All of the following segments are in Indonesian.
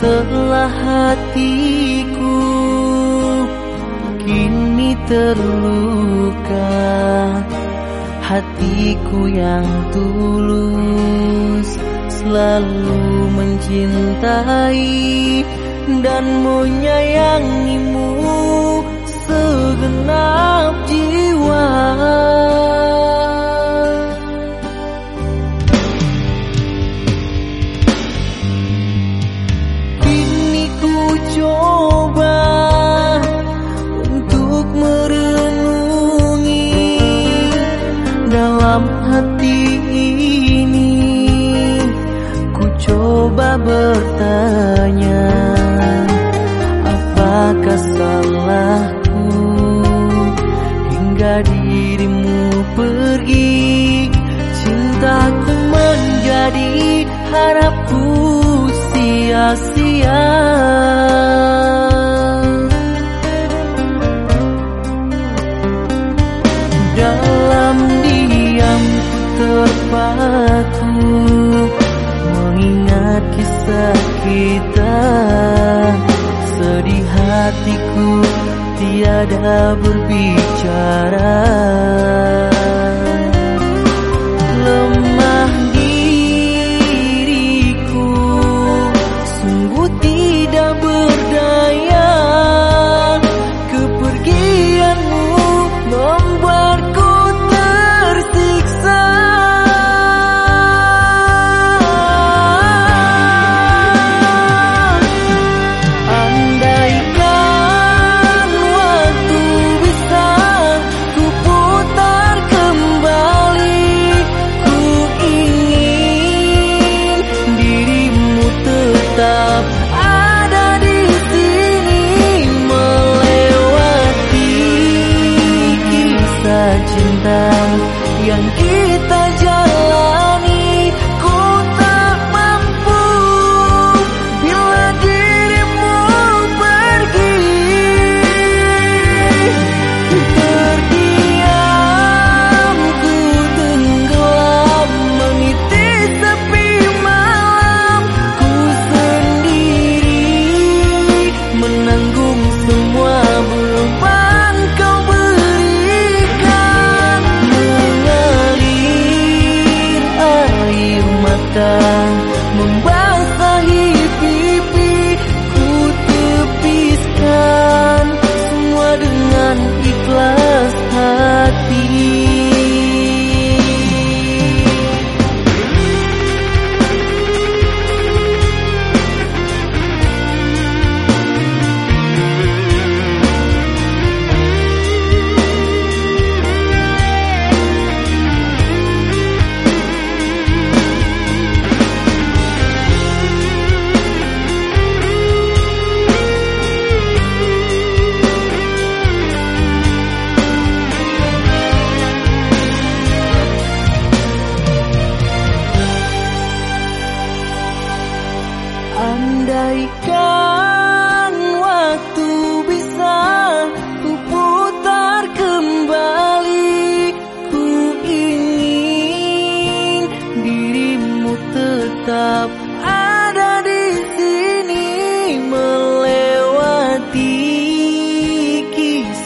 telah hatiku kini terluka. Hatiku yang tulus selalu mencintai dan menyayangimu segenap jiwa. harapku sia-sia. Dalam diam terpaku Mengingat kisah kita. Sedih hatiku tiada berbicara. up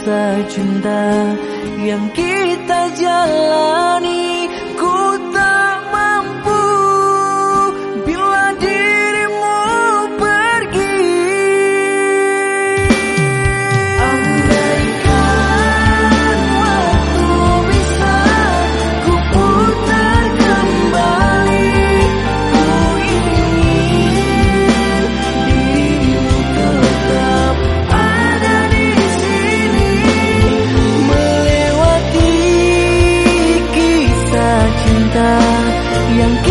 cinta-cinta yang kita jalani. yang